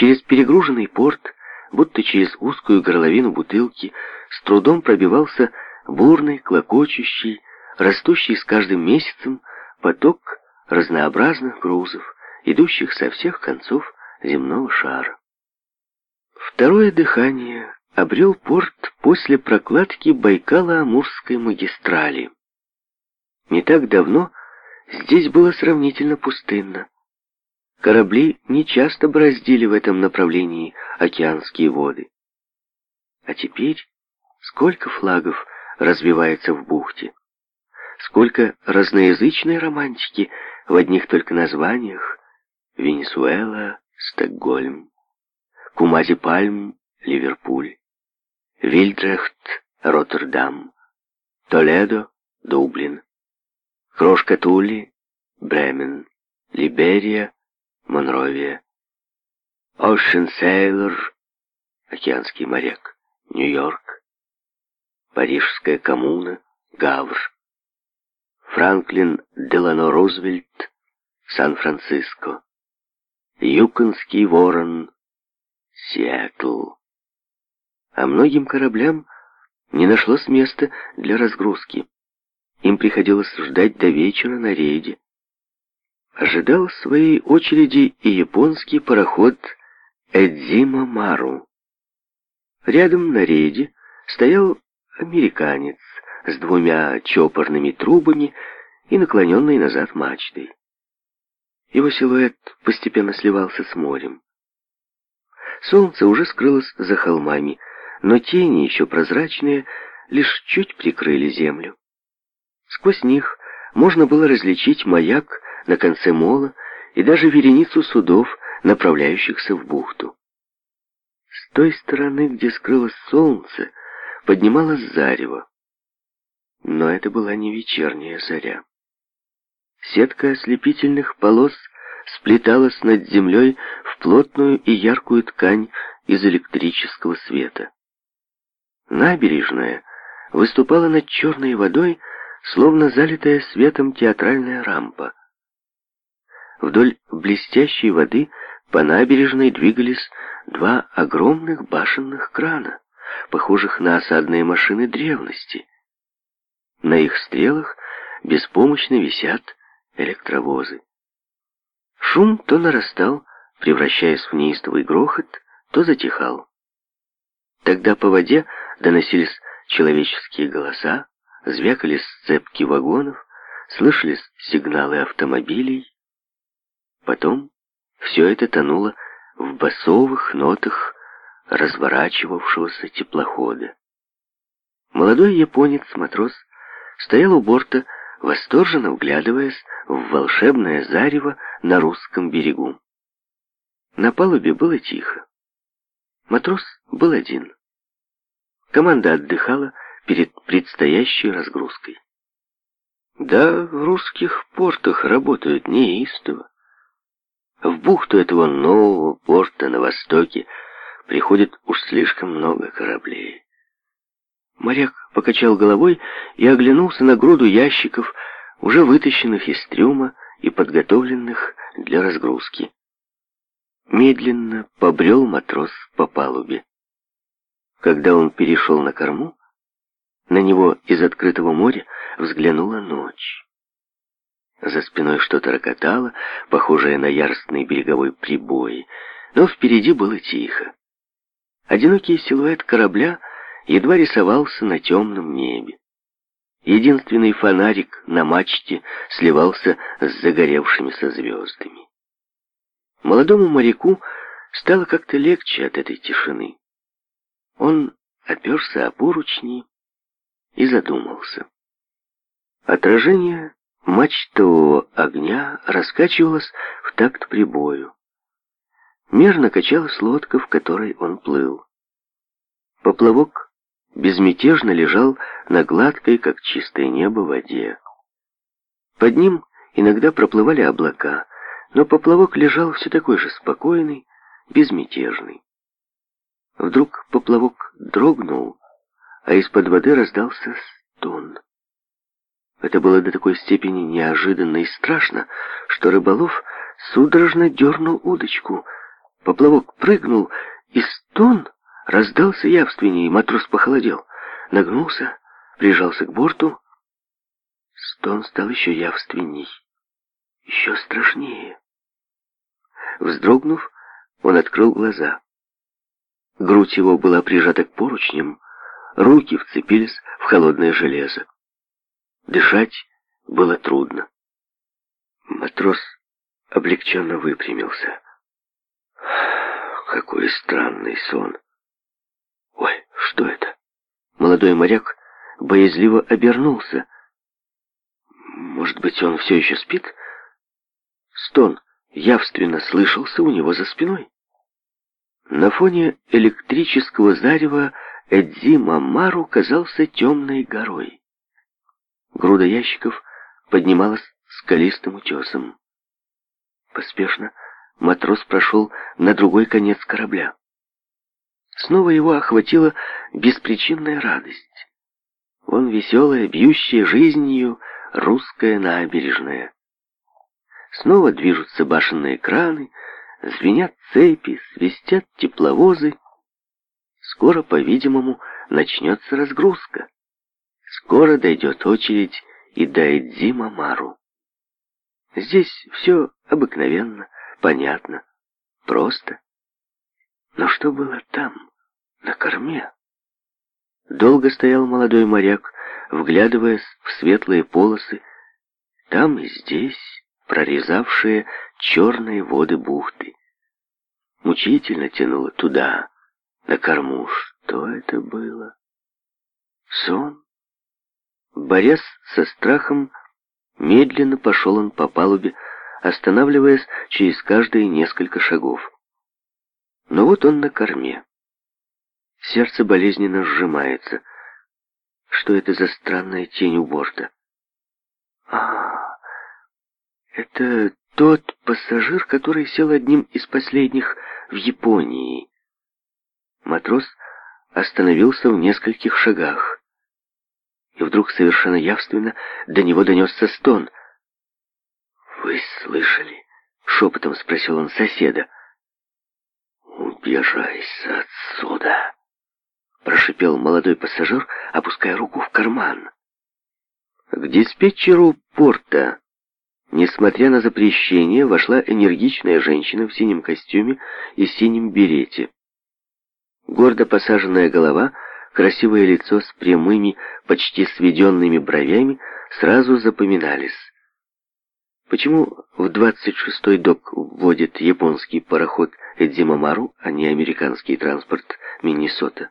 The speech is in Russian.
Через перегруженный порт, будто через узкую горловину бутылки, с трудом пробивался бурный, клокочущий, растущий с каждым месяцем поток разнообразных грузов, идущих со всех концов земного шара. Второе дыхание обрел порт после прокладки Байкало-Амурской магистрали. Не так давно здесь было сравнительно пустынно. Корабли не часто бороздили в этом направлении океанские воды. А теперь сколько флагов развивается в бухте, сколько разноязычной романтики в одних только названиях Венесуэла, Стокгольм, Кумази-Пальм, Ливерпуль, Вильдрехт, Роттердам, Толедо, Дублин, Крошка-Тули, Бремен, Либерия, Монровия. Ocean Sailor, океанский моряк, Нью-Йорк. Парижская коммуна, Гавр. Франклин Делано Рузвельт, Сан-Франциско. Юконский ворон, Сиэтл. А многим кораблям не нашлось места для разгрузки. Им приходилось ждать до вечера на рейде ожидал своей очереди и японский пароход Эдзима Мару. Рядом на рейде стоял американец с двумя чопорными трубами и наклоненной назад мачтой. Его силуэт постепенно сливался с морем. Солнце уже скрылось за холмами, но тени, еще прозрачные, лишь чуть прикрыли землю. Сквозь них можно было различить маяк на конце мола и даже вереницу судов, направляющихся в бухту. С той стороны, где скрылось солнце, поднималось зарево. Но это была не вечерняя заря. Сетка ослепительных полос сплеталась над землей в плотную и яркую ткань из электрического света. Набережная выступала над черной водой, словно залитая светом театральная рампа. Вдоль блестящей воды по набережной двигались два огромных башенных крана, похожих на осадные машины древности. На их стрелах беспомощно висят электровозы. Шум то нарастал, превращаясь в неистовый грохот, то затихал. Тогда по воде доносились человеческие голоса, звякали сцепки вагонов, слышались сигналы автомобилей. Потом все это тонуло в басовых нотах разворачивавшегося теплохода. Молодой японец-матрос стоял у борта, восторженно вглядываясь в волшебное зарево на русском берегу. На палубе было тихо. Матрос был один. Команда отдыхала перед предстоящей разгрузкой. Да, в русских портах работают неистово. В бухту этого нового порта на востоке приходит уж слишком много кораблей. Моряк покачал головой и оглянулся на груду ящиков, уже вытащенных из трюма и подготовленных для разгрузки. Медленно побрел матрос по палубе. Когда он перешел на корму, на него из открытого моря взглянула ночь. За спиной что-то рокотало, похожее на яростный береговой прибой, но впереди было тихо. Одинокий силуэт корабля едва рисовался на темном небе. Единственный фонарик на мачте сливался с загоревшимися звездами. Молодому моряку стало как-то легче от этой тишины. Он оперся о поручни и задумался. Отражение мачтового огня раскачивалась в такт прибою. Мерно качалась лодка, в которой он плыл. Поплавок безмятежно лежал на гладкой, как чистое небо, воде. Под ним иногда проплывали облака, но поплавок лежал все такой же спокойный, безмятежный. Вдруг поплавок дрогнул, а из-под воды раздался стон. Это было до такой степени неожиданно и страшно, что рыболов судорожно дернул удочку. Поплавок прыгнул, и стон раздался явственнее, матрос похолодел, нагнулся, прижался к борту. Стон стал еще явственней, еще страшнее. Вздрогнув, он открыл глаза. Грудь его была прижата к поручням, руки вцепились в холодное железо. Дышать было трудно. Матрос облегченно выпрямился. Какой странный сон. Ой, что это? Молодой моряк боязливо обернулся. Может быть, он все еще спит? Стон явственно слышался у него за спиной. На фоне электрического зарева Эдзи Мамару казался темной горой. Груда ящиков поднималась скалистым утесом. Поспешно матрос прошел на другой конец корабля. Снова его охватила беспричинная радость. Он веселая, бьющая жизнью русская набережная. Снова движутся башенные краны, звенят цепи, свистят тепловозы. Скоро, по-видимому, начнется разгрузка скоро дойдет очередь и дает Зима Мару. Здесь все обыкновенно, понятно, просто. Но что было там, на корме? Долго стоял молодой моряк, вглядываясь в светлые полосы, там и здесь прорезавшие черные воды бухты. Мучительно тянуло туда, на корму. Что это было? Сон? Борясь со страхом, медленно пошел он по палубе, останавливаясь через каждые несколько шагов. Но вот он на корме. Сердце болезненно сжимается. Что это за странная тень у борта? А, это тот пассажир, который сел одним из последних в Японии. Матрос остановился в нескольких шагах. И Вдруг совершенно явственно до него донесся стон. «Вы слышали?» — шепотом спросил он соседа. «Убирайся отсюда!» — прошипел молодой пассажир, опуская руку в карман. К диспетчеру порта, несмотря на запрещение, вошла энергичная женщина в синем костюме и синем берете. Гордо посаженная голова — красивое лицо с прямыми, почти сведенными бровями сразу запоминались. Почему в 26-й док вводит японский пароход Эдзимамару, а не американский транспорт Миннесота?